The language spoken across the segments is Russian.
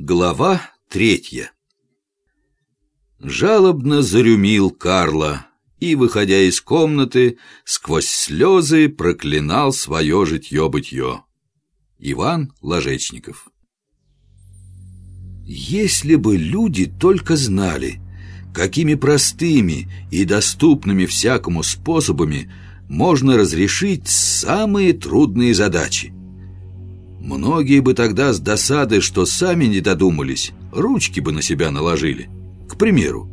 Глава третья Жалобно зарюмил Карла и, выходя из комнаты, сквозь слезы проклинал свое житье-бытье. Иван Ложечников Если бы люди только знали, какими простыми и доступными всякому способами можно разрешить самые трудные задачи, Многие бы тогда с досады, что сами не додумались, ручки бы на себя наложили. К примеру,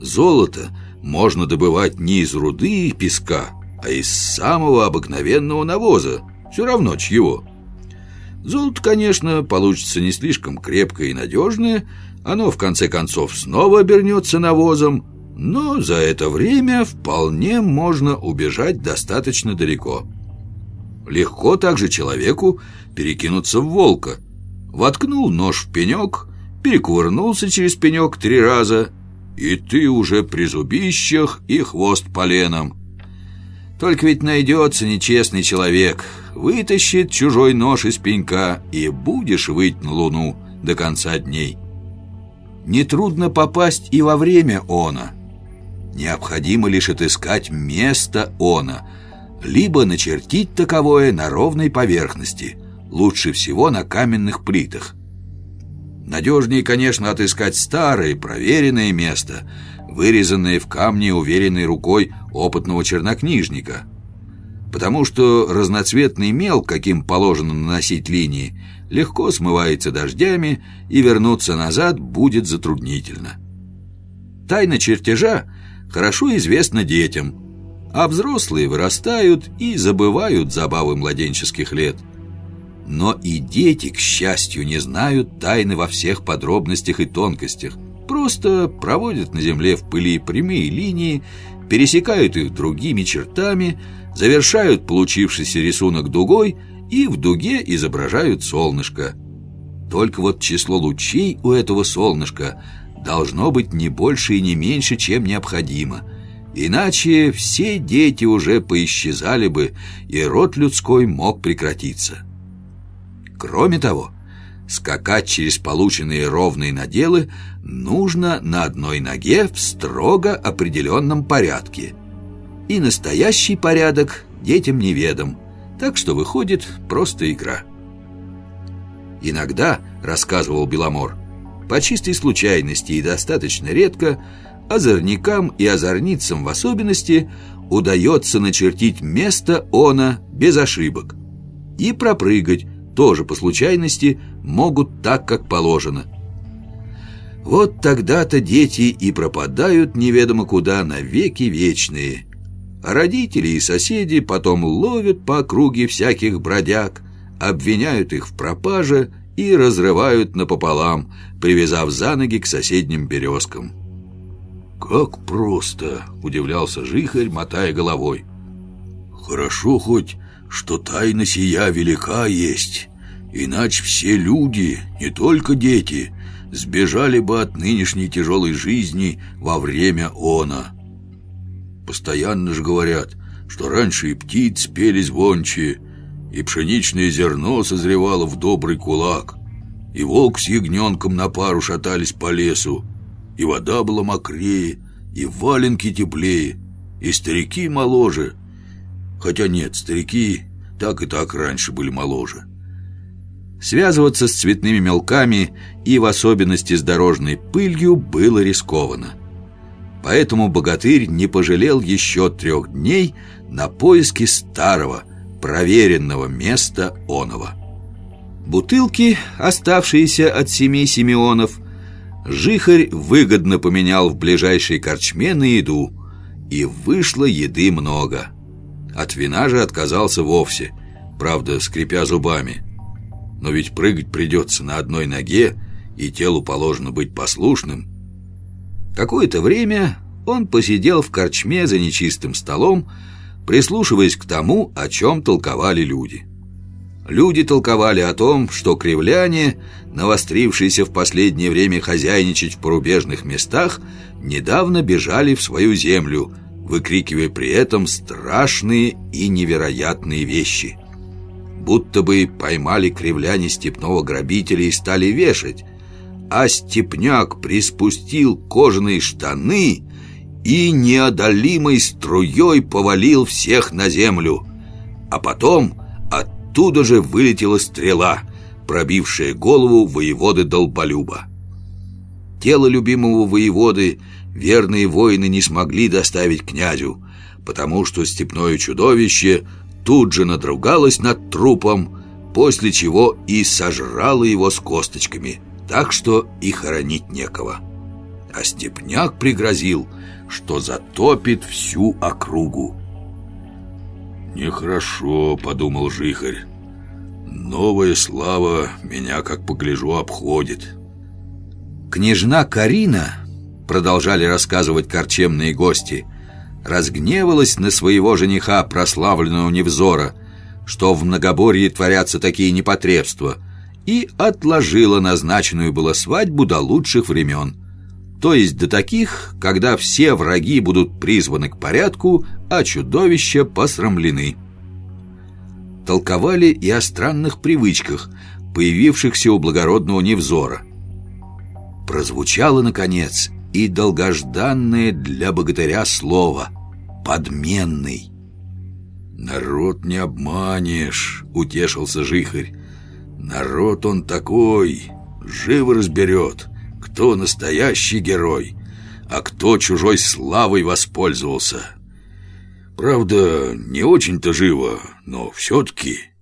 золото можно добывать не из руды и песка, а из самого обыкновенного навоза, все равно чьего. Золото, конечно, получится не слишком крепкое и надежное, оно в конце концов снова обернется навозом, но за это время вполне можно убежать достаточно далеко. Легко также человеку перекинуться в волка. Воткнул нож в пенек, перекувырнулся через пенек три раза, и ты уже при зубищах и хвост поленом. Только ведь найдется нечестный человек, вытащит чужой нож из пенька, и будешь выть на луну до конца дней. Нетрудно попасть и во время она. Необходимо лишь отыскать место она, либо начертить таковое на ровной поверхности – лучше всего на каменных плитах. Надежнее, конечно, отыскать старое, проверенное место, вырезанное в камне уверенной рукой опытного чернокнижника. Потому что разноцветный мел, каким положено наносить линии, легко смывается дождями, и вернуться назад будет затруднительно. Тайна чертежа хорошо известна детям, а взрослые вырастают и забывают забавы младенческих лет – но и дети, к счастью, не знают тайны во всех подробностях и тонкостях. Просто проводят на земле в пыли прямые линии, пересекают их другими чертами, завершают получившийся рисунок дугой и в дуге изображают солнышко. Только вот число лучей у этого солнышка должно быть не больше и не меньше, чем необходимо. Иначе все дети уже поисчезали бы, и род людской мог прекратиться. Кроме того, скакать через полученные ровные наделы нужно на одной ноге в строго определенном порядке. И настоящий порядок детям неведом, так что выходит просто игра. Иногда, рассказывал Беломор, по чистой случайности и достаточно редко, озорникам и озорницам в особенности удается начертить место она без ошибок и пропрыгать, тоже по случайности, могут так, как положено. Вот тогда-то дети и пропадают неведомо куда навеки вечные. А родители и соседи потом ловят по округе всяких бродяг, обвиняют их в пропаже и разрывают напополам, привязав за ноги к соседним березкам. «Как просто!» — удивлялся Жихарь, мотая головой. «Хорошо хоть что тайна сия велика есть, иначе все люди, не только дети, сбежали бы от нынешней тяжелой жизни во время она. Постоянно же говорят, что раньше и птиц пели звонче, и пшеничное зерно созревало в добрый кулак, и волк с ягненком на пару шатались по лесу, и вода была мокрее, и валенки теплее, и старики моложе — Хотя нет, старики так и так раньше были моложе. Связываться с цветными мелками и в особенности с дорожной пылью было рискованно. Поэтому богатырь не пожалел еще трех дней на поиски старого, проверенного места оного. Бутылки, оставшиеся от семи Симеонов, Жихарь выгодно поменял в ближайшей корчме на еду, и вышло еды много – от вина же отказался вовсе, правда, скрипя зубами. Но ведь прыгать придется на одной ноге, и телу положено быть послушным. Какое-то время он посидел в корчме за нечистым столом, прислушиваясь к тому, о чем толковали люди. Люди толковали о том, что кривляне, навострившиеся в последнее время хозяйничать в порубежных местах, недавно бежали в свою землю – выкрикивая при этом страшные и невероятные вещи. Будто бы поймали кривляне степного грабителя и стали вешать, а степняк приспустил кожаные штаны и неодолимой струей повалил всех на землю. А потом оттуда же вылетела стрела, пробившая голову воеводы Долболюба. Тело любимого воеводы верные воины не смогли доставить князю, потому что степное чудовище тут же надругалось над трупом, после чего и сожрало его с косточками, так что и хоронить некого. А степняк пригрозил, что затопит всю округу. «Нехорошо», — подумал Жихарь. «Новая слава меня, как погляжу, обходит». Княжна Карина, продолжали рассказывать корчемные гости, разгневалась на своего жениха, прославленного Невзора, что в многоборье творятся такие непотребства, и отложила назначенную было свадьбу до лучших времен. То есть до таких, когда все враги будут призваны к порядку, а чудовища посрамлены. Толковали и о странных привычках, появившихся у благородного Невзора. Прозвучало, наконец, и долгожданное для богатыря слово «подменный». «Народ не обманешь», — утешился Жихарь. «Народ он такой, живо разберет, кто настоящий герой, а кто чужой славой воспользовался. Правда, не очень-то живо, но все-таки...»